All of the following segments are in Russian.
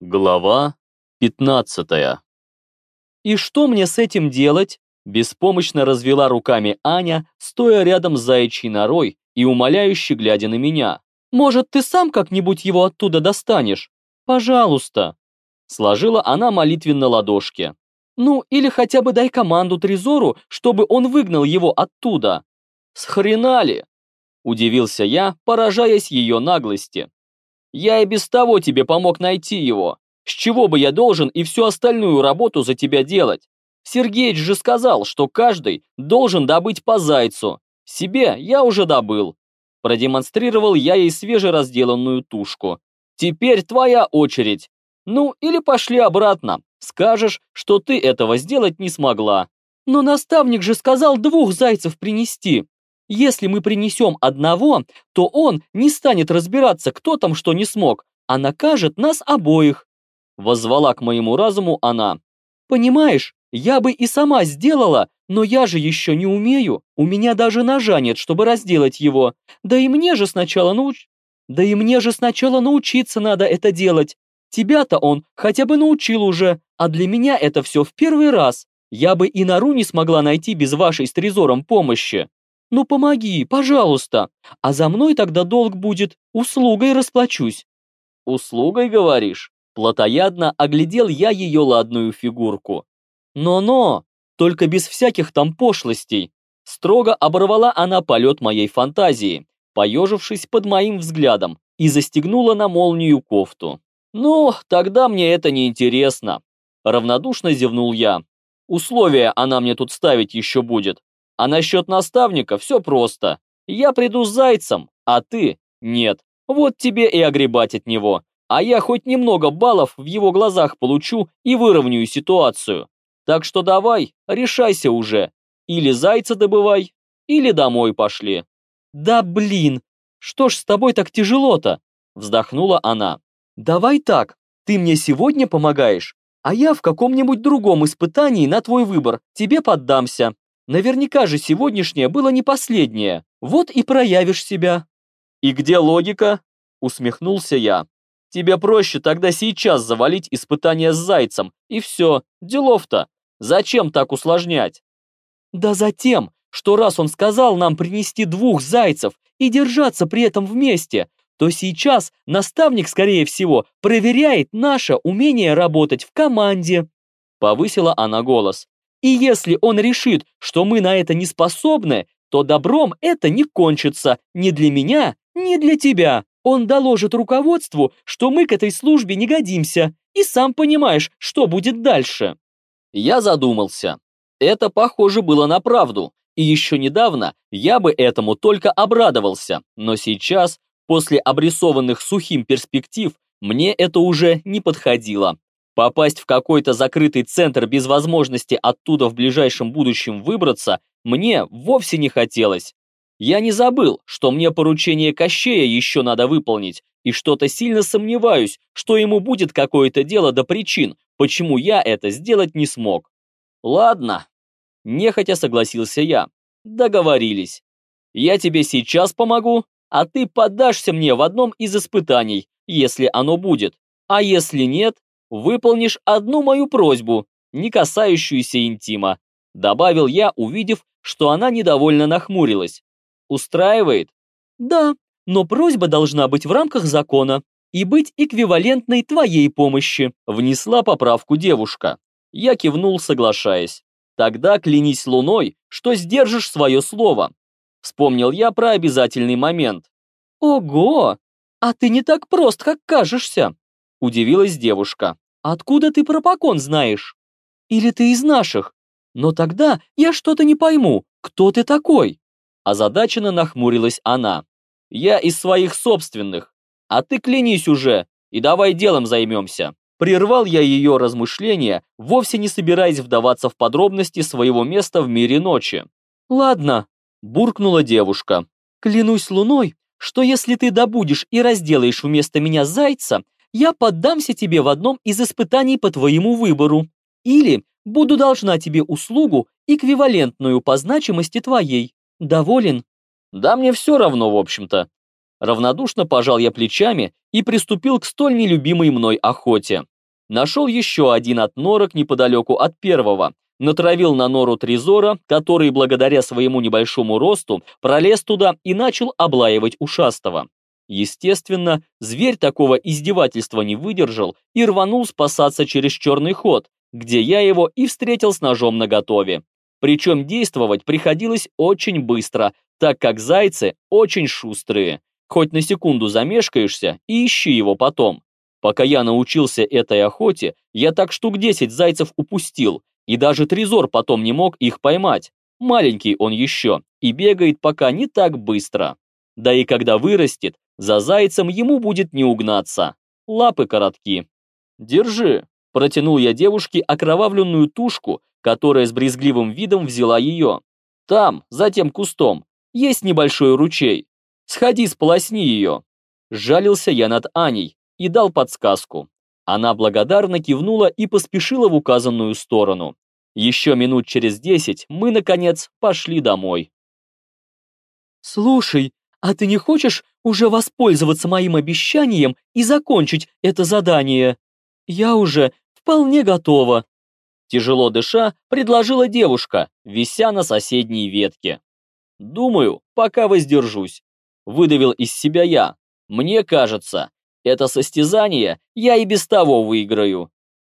Глава 15 «И что мне с этим делать?» Беспомощно развела руками Аня, стоя рядом с заячьей норой и умоляюще глядя на меня. «Может, ты сам как-нибудь его оттуда достанешь? Пожалуйста!» Сложила она молитвенно ладошки. «Ну, или хотя бы дай команду Трезору, чтобы он выгнал его оттуда!» «Схрена Удивился я, поражаясь ее наглости. «Я и без того тебе помог найти его. С чего бы я должен и всю остальную работу за тебя делать? Сергеич же сказал, что каждый должен добыть по зайцу. Себе я уже добыл. Продемонстрировал я ей свежеразделанную тушку. Теперь твоя очередь. Ну, или пошли обратно. Скажешь, что ты этого сделать не смогла. Но наставник же сказал двух зайцев принести. Если мы принесем одного, то он не станет разбираться, кто там что не смог, а накажет нас обоих. Возвала к моему разуму она. Понимаешь, я бы и сама сделала, но я же еще не умею. У меня даже ножа нет, чтобы разделать его. Да и мне же сначала науч... Да и мне же сначала научиться надо это делать. Тебя-то он хотя бы научил уже, а для меня это все в первый раз. Я бы и нору не смогла найти без вашей с Трезором помощи. Ну помоги, пожалуйста, а за мной тогда долг будет, услугой расплачусь». «Услугой, говоришь?» Платоядно оглядел я ее ладную фигурку. «Но-но, только без всяких там пошлостей!» Строго оборвала она полет моей фантазии, поежившись под моим взглядом, и застегнула на молнию кофту. «Ну, тогда мне это не интересно. Равнодушно зевнул я. «Условия она мне тут ставить еще будет. А насчет наставника все просто. Я приду с зайцем, а ты – нет. Вот тебе и огребать от него а я хоть немного баллов в его глазах получу и выровняю ситуацию. Так что давай, решайся уже. Или зайца добывай, или домой пошли. Да блин, что ж с тобой так тяжело-то? Вздохнула она. Давай так, ты мне сегодня помогаешь, а я в каком-нибудь другом испытании на твой выбор тебе поддамся. Наверняка же сегодняшнее было не последнее. Вот и проявишь себя. И где логика? Усмехнулся я. Тебе проще тогда сейчас завалить испытание с зайцем, и все, делов-то. Зачем так усложнять? Да затем, что раз он сказал нам принести двух зайцев и держаться при этом вместе, то сейчас наставник, скорее всего, проверяет наше умение работать в команде. Повысила она голос. И если он решит, что мы на это не способны, то добром это не кончится ни для меня, ни для тебя. Он доложит руководству, что мы к этой службе не годимся, и сам понимаешь, что будет дальше. Я задумался. Это похоже было на правду, и еще недавно я бы этому только обрадовался, но сейчас, после обрисованных сухим перспектив, мне это уже не подходило. Попасть в какой-то закрытый центр без возможности оттуда в ближайшем будущем выбраться мне вовсе не хотелось. Я не забыл, что мне поручение Кощея еще надо выполнить, и что-то сильно сомневаюсь, что ему будет какое-то дело до причин, почему я это сделать не смог. Ладно, нехотя согласился я. Договорились. Я тебе сейчас помогу, а ты подашься мне в одном из испытаний, если оно будет. А если нет, выполнишь одну мою просьбу, не касающуюся интима. Добавил я, увидев, что она недовольно нахмурилась. Устраивает? Да, но просьба должна быть в рамках закона и быть эквивалентной твоей помощи, внесла поправку девушка. Я кивнул, соглашаясь. Тогда клянись луной, что сдержишь свое слово. Вспомнил я про обязательный момент. Ого, а ты не так прост, как кажешься, удивилась девушка. Откуда ты про покон знаешь? Или ты из наших? Но тогда я что-то не пойму, кто ты такой? Озадаченно нахмурилась она. «Я из своих собственных. А ты клянись уже, и давай делом займемся». Прервал я ее размышления, вовсе не собираясь вдаваться в подробности своего места в мире ночи. «Ладно», – буркнула девушка. «Клянусь луной, что если ты добудешь и разделаешь вместо меня зайца, я поддамся тебе в одном из испытаний по твоему выбору. Или буду должна тебе услугу, эквивалентную по значимости твоей. Доволен? Да мне все равно, в общем-то. Равнодушно пожал я плечами и приступил к столь нелюбимой мной охоте. Нашел еще один отнорок неподалеку от первого, натравил на нору Трезора, который благодаря своему небольшому росту пролез туда и начал облаивать ушастого. Естественно, зверь такого издевательства не выдержал и рванул спасаться через черный ход, где я его и встретил с ножом наготове. Причем действовать приходилось очень быстро, так как зайцы очень шустрые. Хоть на секунду замешкаешься и ищи его потом. Пока я научился этой охоте, я так штук 10 зайцев упустил, и даже Трезор потом не мог их поймать. Маленький он еще, и бегает пока не так быстро. Да и когда вырастет, за зайцем ему будет не угнаться. Лапы коротки. «Держи», – протянул я девушке окровавленную тушку, которая с брезгливым видом взяла ее. «Там, за тем кустом, есть небольшой ручей. Сходи, сполосни ее». Жалился я над Аней и дал подсказку. Она благодарно кивнула и поспешила в указанную сторону. Еще минут через десять мы, наконец, пошли домой. «Слушай, а ты не хочешь уже воспользоваться моим обещанием и закончить это задание? Я уже вполне готова», Тяжело дыша, предложила девушка, вися на соседней ветке. «Думаю, пока воздержусь», — выдавил из себя я. «Мне кажется, это состязание я и без того выиграю».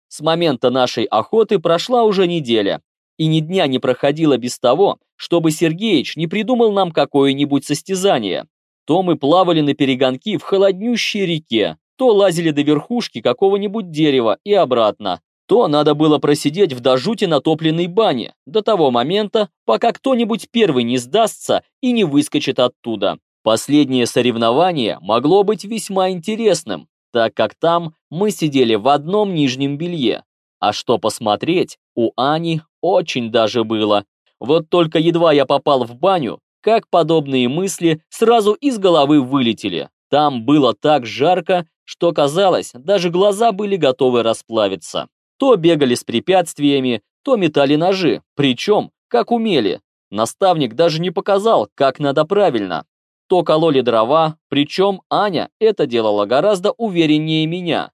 С момента нашей охоты прошла уже неделя, и ни дня не проходило без того, чтобы Сергеич не придумал нам какое-нибудь состязание. То мы плавали на перегонки в холоднющей реке, то лазили до верхушки какого-нибудь дерева и обратно, то надо было просидеть в дожуте натопленной бане до того момента, пока кто-нибудь первый не сдастся и не выскочит оттуда. Последнее соревнование могло быть весьма интересным, так как там мы сидели в одном нижнем белье. А что посмотреть, у Ани очень даже было. Вот только едва я попал в баню, как подобные мысли сразу из головы вылетели. Там было так жарко, что казалось, даже глаза были готовы расплавиться. То бегали с препятствиями, то метали ножи, причем, как умели. Наставник даже не показал, как надо правильно. То кололи дрова, причем Аня это делала гораздо увереннее меня.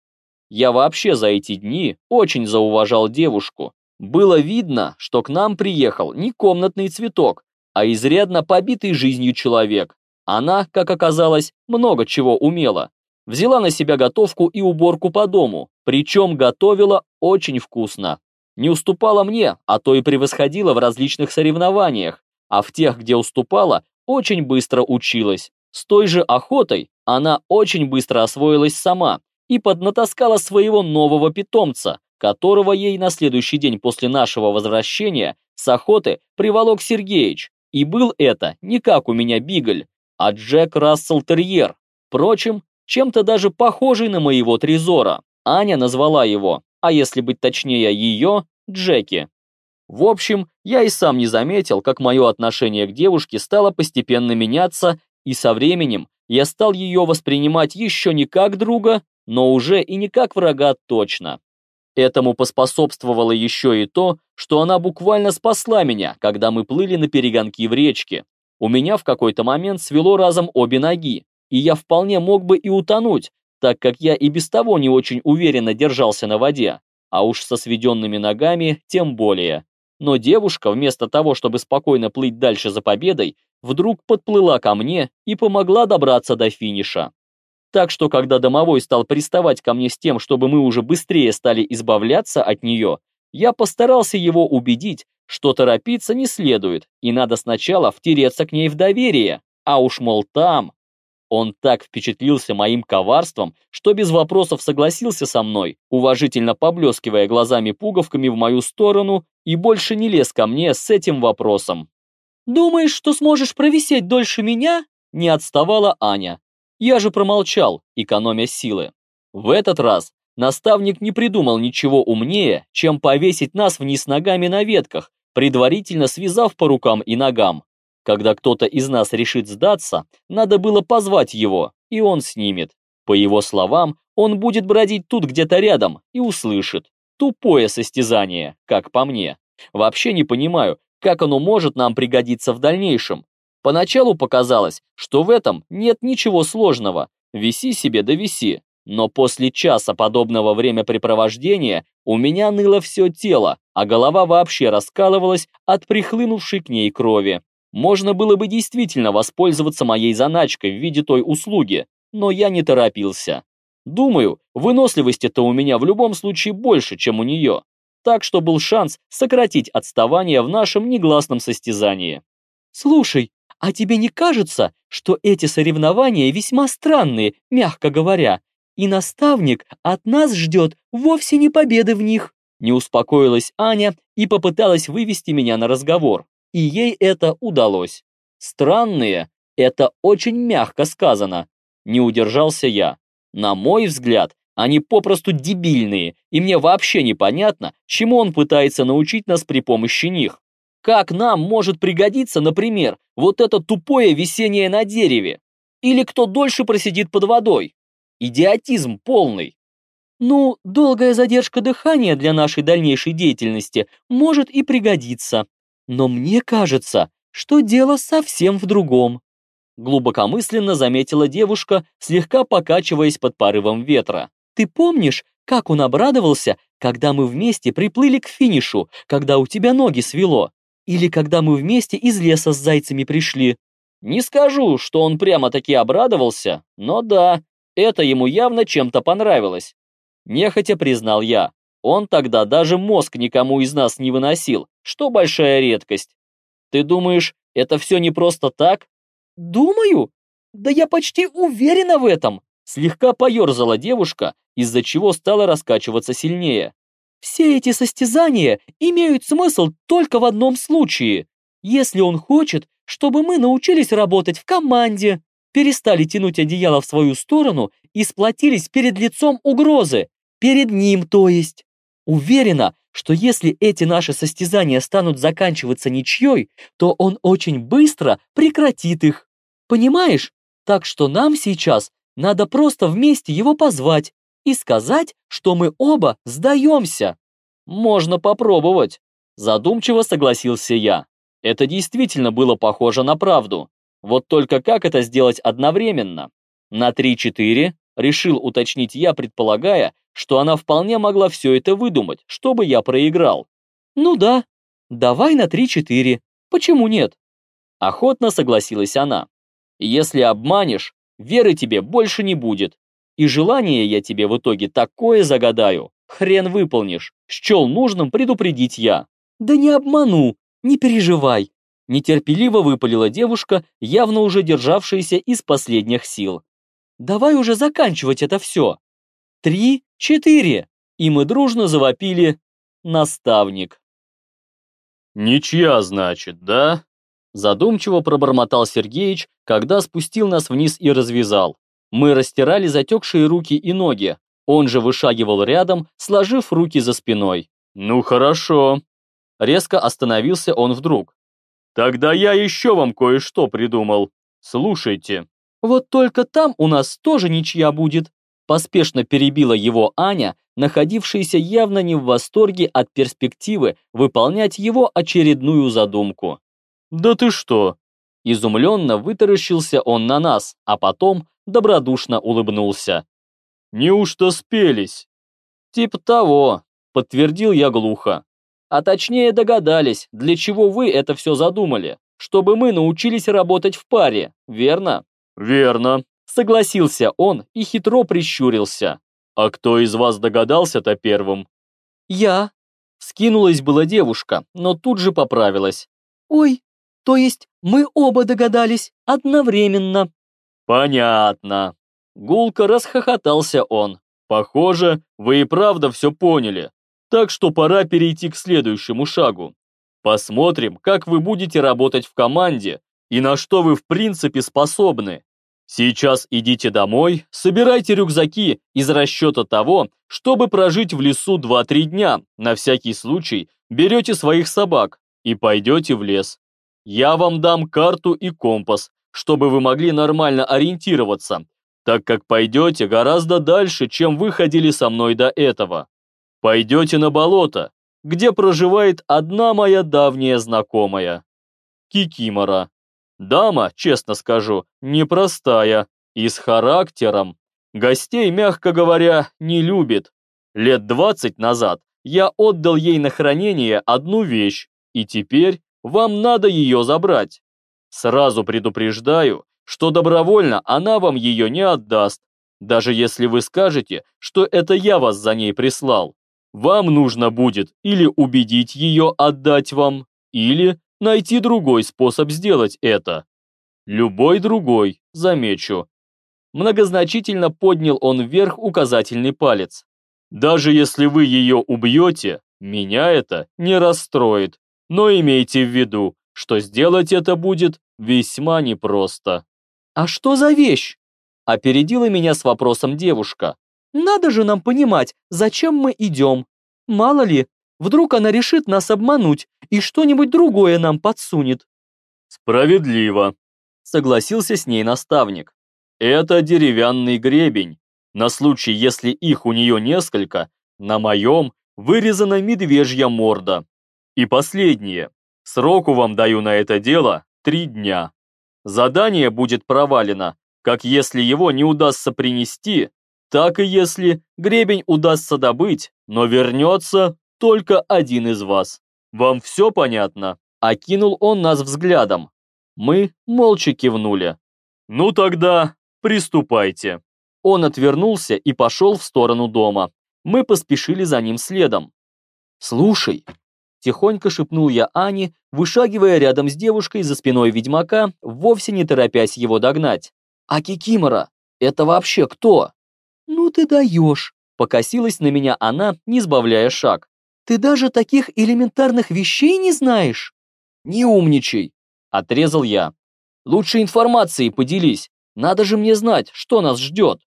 Я вообще за эти дни очень зауважал девушку. Было видно, что к нам приехал не комнатный цветок, а изрядно побитый жизнью человек. Она, как оказалось, много чего умела. Взяла на себя готовку и уборку по дому, причем готовила очень вкусно. Не уступала мне, а то и превосходила в различных соревнованиях, а в тех, где уступала, очень быстро училась. С той же охотой она очень быстро освоилась сама и поднатаскала своего нового питомца, которого ей на следующий день после нашего возвращения с охоты приволок Сергеич. И был это не как у меня Бигль, а Джек Рассел Терьер. Впрочем, чем-то даже похожий на моего Трезора. Аня назвала его, а если быть точнее ее, Джеки. В общем, я и сам не заметил, как мое отношение к девушке стало постепенно меняться, и со временем я стал ее воспринимать еще не как друга, но уже и не как врага точно. Этому поспособствовало еще и то, что она буквально спасла меня, когда мы плыли на перегонки в речке. У меня в какой-то момент свело разом обе ноги, и я вполне мог бы и утонуть, так как я и без того не очень уверенно держался на воде, а уж со сведенными ногами тем более. Но девушка, вместо того, чтобы спокойно плыть дальше за победой, вдруг подплыла ко мне и помогла добраться до финиша. Так что, когда домовой стал приставать ко мне с тем, чтобы мы уже быстрее стали избавляться от нее, я постарался его убедить, что торопиться не следует, и надо сначала втереться к ней в доверие, а уж, мол, там, он так впечатлился моим коварством, что без вопросов согласился со мной, уважительно поблескивая глазами-пуговками в мою сторону и больше не лез ко мне с этим вопросом. «Думаешь, что сможешь провисеть дольше меня?» Не отставала Аня. Я же промолчал, экономя силы. В этот раз наставник не придумал ничего умнее, чем повесить нас вниз ногами на ветках, предварительно связав по рукам и ногам. Когда кто-то из нас решит сдаться, надо было позвать его, и он снимет. По его словам, он будет бродить тут где-то рядом и услышит. Тупое состязание, как по мне. Вообще не понимаю, как оно может нам пригодиться в дальнейшем. Поначалу показалось, что в этом нет ничего сложного, виси себе да виси. Но после часа подобного времяпрепровождения у меня ныло все тело, а голова вообще раскалывалась от прихлынувшей к ней крови. Можно было бы действительно воспользоваться моей заначкой в виде той услуги, но я не торопился. Думаю, выносливости-то у меня в любом случае больше, чем у нее. Так что был шанс сократить отставание в нашем негласном состязании. Слушай, а тебе не кажется, что эти соревнования весьма странные, мягко говоря, и наставник от нас ждет вовсе не победы в них?» Не успокоилась Аня и попыталась вывести меня на разговор, и ей это удалось. «Странные» — это очень мягко сказано. Не удержался я. На мой взгляд, они попросту дебильные, и мне вообще непонятно, чему он пытается научить нас при помощи них. Как нам может пригодиться, например, вот это тупое висение на дереве? Или кто дольше просидит под водой? Идиотизм полный. Ну, долгая задержка дыхания для нашей дальнейшей деятельности может и пригодиться. Но мне кажется, что дело совсем в другом. Глубокомысленно заметила девушка, слегка покачиваясь под порывом ветра. Ты помнишь, как он обрадовался, когда мы вместе приплыли к финишу, когда у тебя ноги свело? Или когда мы вместе из леса с зайцами пришли? Не скажу, что он прямо-таки обрадовался, но да, это ему явно чем-то понравилось. Нехотя признал я. Он тогда даже мозг никому из нас не выносил, что большая редкость. Ты думаешь, это все не просто так? Думаю? Да я почти уверена в этом. Слегка поерзала девушка, из-за чего стала раскачиваться сильнее. Все эти состязания имеют смысл только в одном случае. Если он хочет, чтобы мы научились работать в команде, перестали тянуть одеяло в свою сторону и сплотились перед лицом угрозы, перед ним, то есть. Уверена, что если эти наши состязания станут заканчиваться ничьей, то он очень быстро прекратит их. Понимаешь? Так что нам сейчас надо просто вместе его позвать и сказать, что мы оба сдаемся. Можно попробовать. Задумчиво согласился я. Это действительно было похоже на правду. Вот только как это сделать одновременно? На 3-4 решил уточнить я, предполагая, что она вполне могла все это выдумать, чтобы я проиграл. Ну да, давай на 3-4, почему нет? Охотно согласилась она. Если обманешь, веры тебе больше не будет. И желание я тебе в итоге такое загадаю, хрен выполнишь. Счел нужным предупредить я. Да не обману, не переживай, Нетерпеливо выпалила девушка, явно уже державшаяся из последних сил. «Давай уже заканчивать это все!» «Три, четыре!» И мы дружно завопили «Наставник!» «Ничья, значит, да?» Задумчиво пробормотал Сергеич, когда спустил нас вниз и развязал. Мы растирали затекшие руки и ноги. Он же вышагивал рядом, сложив руки за спиной. «Ну хорошо». Резко остановился он вдруг. Тогда я еще вам кое-что придумал. Слушайте. Вот только там у нас тоже ничья будет. Поспешно перебила его Аня, находившаяся явно не в восторге от перспективы выполнять его очередную задумку. «Да ты что?» Изумленно вытаращился он на нас, а потом добродушно улыбнулся. «Неужто спелись?» «Типа того», — подтвердил я глухо. А точнее догадались, для чего вы это все задумали. Чтобы мы научились работать в паре, верно? Верно. Согласился он и хитро прищурился. А кто из вас догадался-то первым? Я. Скинулась была девушка, но тут же поправилась. Ой, то есть мы оба догадались одновременно. Понятно. Гулко расхохотался он. Похоже, вы и правда все поняли. Так что пора перейти к следующему шагу. Посмотрим, как вы будете работать в команде и на что вы в принципе способны. Сейчас идите домой, собирайте рюкзаки из расчета того, чтобы прожить в лесу 2-3 дня. На всякий случай берете своих собак и пойдете в лес. Я вам дам карту и компас, чтобы вы могли нормально ориентироваться, так как пойдете гораздо дальше, чем вы ходили со мной до этого пойдете на болото, где проживает одна моя давняя знакомая. Кикимора. Дама, честно скажу, непростая и с характером. Гостей, мягко говоря, не любит. Лет двадцать назад я отдал ей на хранение одну вещь, и теперь вам надо ее забрать. Сразу предупреждаю, что добровольно она вам ее не отдаст, даже если вы скажете, что это я вас за ней прислал. Вам нужно будет или убедить ее отдать вам, или найти другой способ сделать это. Любой другой, замечу. Многозначительно поднял он вверх указательный палец. Даже если вы ее убьете, меня это не расстроит. Но имейте в виду, что сделать это будет весьма непросто. «А что за вещь?» Опередила меня с вопросом девушка. «Надо же нам понимать, зачем мы идем. Мало ли, вдруг она решит нас обмануть и что-нибудь другое нам подсунет». «Справедливо», — согласился с ней наставник. «Это деревянный гребень. На случай, если их у нее несколько, на моем вырезана медвежья морда. И последнее. Сроку вам даю на это дело три дня. Задание будет провалено, как если его не удастся принести, так и если гребень удастся добыть, но вернется только один из вас. Вам все понятно?» Окинул он нас взглядом. Мы молча кивнули. «Ну тогда приступайте». Он отвернулся и пошел в сторону дома. Мы поспешили за ним следом. «Слушай», – тихонько шепнул я Ане, вышагивая рядом с девушкой за спиной ведьмака, вовсе не торопясь его догнать. «А Кикимора, это вообще кто?» «Ну ты даешь», – покосилась на меня она, не сбавляя шаг. «Ты даже таких элементарных вещей не знаешь?» «Не умничай», – отрезал я. «Лучше информацией поделись, надо же мне знать, что нас ждет».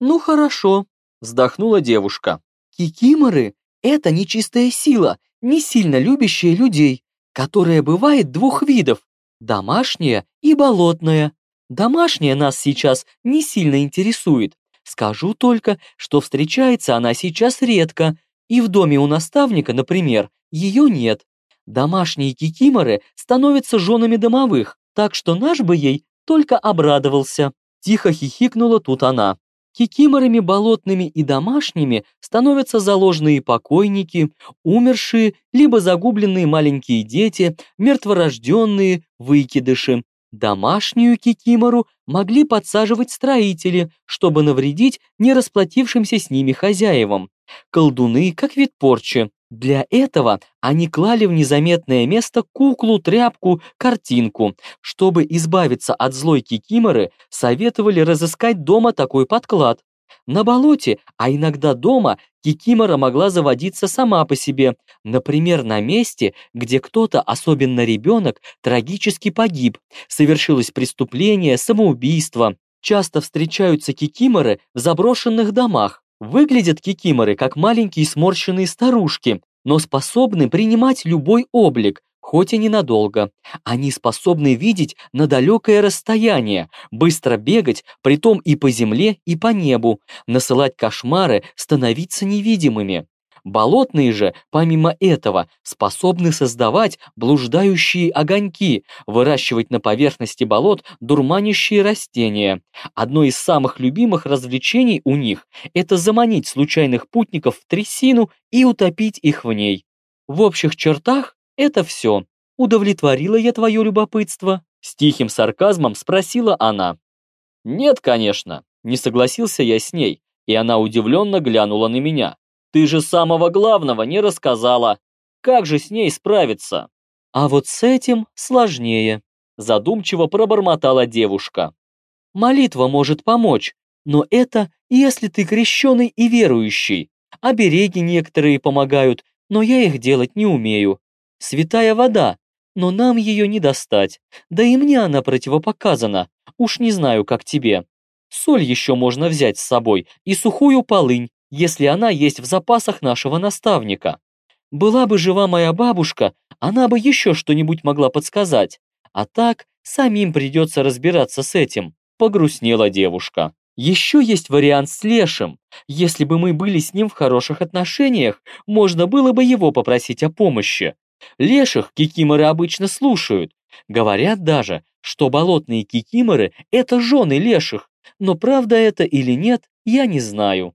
«Ну хорошо», – вздохнула девушка. «Кикиморы – это нечистая сила, не сильно любящая людей, которая бывает двух видов – домашняя и болотная. Домашняя нас сейчас не сильно интересует. Скажу только, что встречается она сейчас редко, и в доме у наставника, например, ее нет. Домашние кикиморы становятся женами домовых, так что наш бы ей только обрадовался. Тихо хихикнула тут она. Кикиморами болотными и домашними становятся заложенные покойники, умершие, либо загубленные маленькие дети, мертворожденные, выкидыши. Домашнюю кикимору могли подсаживать строители, чтобы навредить не расплатившимся с ними хозяевам. Колдуны, как вид порчи. Для этого они клали в незаметное место куклу, тряпку, картинку. Чтобы избавиться от злой кикиморы, советовали разыскать дома такой подклад. На болоте, а иногда дома, кикимора могла заводиться сама по себе, например, на месте, где кто-то, особенно ребенок, трагически погиб, совершилось преступление, самоубийство. Часто встречаются кикиморы в заброшенных домах. Выглядят кикиморы как маленькие сморщенные старушки, но способны принимать любой облик, хоть и ненадолго. Они способны видеть на далекое расстояние, быстро бегать, притом и по земле, и по небу, насылать кошмары, становиться невидимыми. Болотные же, помимо этого, способны создавать блуждающие огоньки, выращивать на поверхности болот дурманящие растения. Одно из самых любимых развлечений у них – это заманить случайных путников в трясину и утопить их в ней. В общих чертах это все. Удовлетворила я твое любопытство? С тихим сарказмом спросила она. Нет, конечно, не согласился я с ней, и она удивленно глянула на меня. Ты же самого главного не рассказала. Как же с ней справиться? А вот с этим сложнее, задумчиво пробормотала девушка. Молитва может помочь, но это если ты крещеный и верующий. Обереги некоторые помогают, но я их делать не умею. Святая вода, но нам ее не достать. Да и мне она противопоказана. Уж не знаю, как тебе. Соль еще можно взять с собой и сухую полынь, если она есть в запасах нашего наставника. Была бы жива моя бабушка, она бы еще что-нибудь могла подсказать. А так, самим придется разбираться с этим. Погрустнела девушка. Еще есть вариант с Лешем. Если бы мы были с ним в хороших отношениях, можно было бы его попросить о помощи. Леших кикиморы обычно слушают. Говорят даже, что болотные кикиморы – это жены леших, но правда это или нет, я не знаю.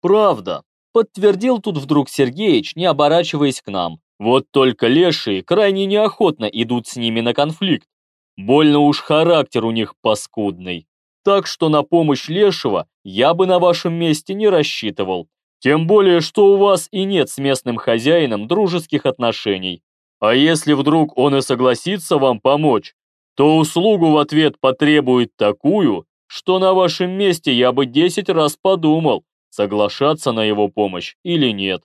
Правда, подтвердил тут вдруг Сергеич, не оборачиваясь к нам. Вот только лешие крайне неохотно идут с ними на конфликт. Больно уж характер у них паскудный. Так что на помощь лешего я бы на вашем месте не рассчитывал. Тем более, что у вас и нет с местным хозяином дружеских отношений. А если вдруг он и согласится вам помочь, то услугу в ответ потребует такую, что на вашем месте я бы 10 раз подумал, соглашаться на его помощь или нет.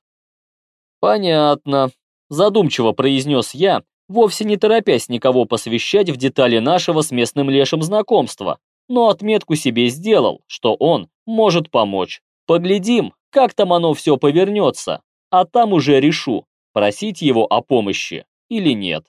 Понятно, задумчиво произнес я, вовсе не торопясь никого посвящать в детали нашего с местным лешим знакомства, но отметку себе сделал, что он может помочь. Поглядим, как там оно все повернется, а там уже решу, просить его о помощи или нет.